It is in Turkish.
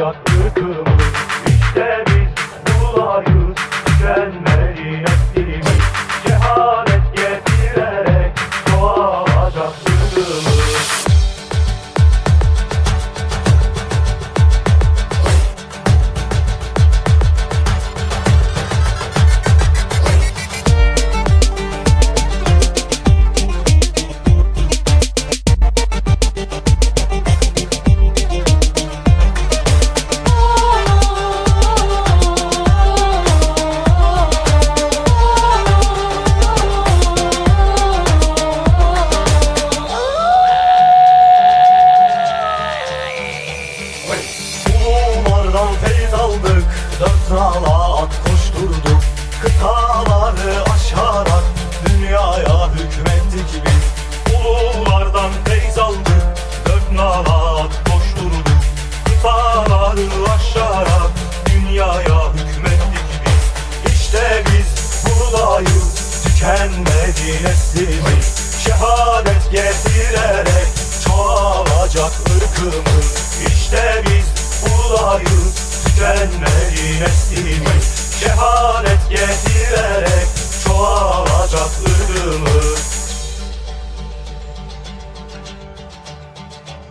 çoğalacak ırkımız Kıtaları aşarak Dünyaya hükmettik biz. İşte biz buradayız Tükenmedi neslimiz. Şehadet getirerek Çoğalacak ırkımız. İşte biz buradayız Tükenmedi neslimiz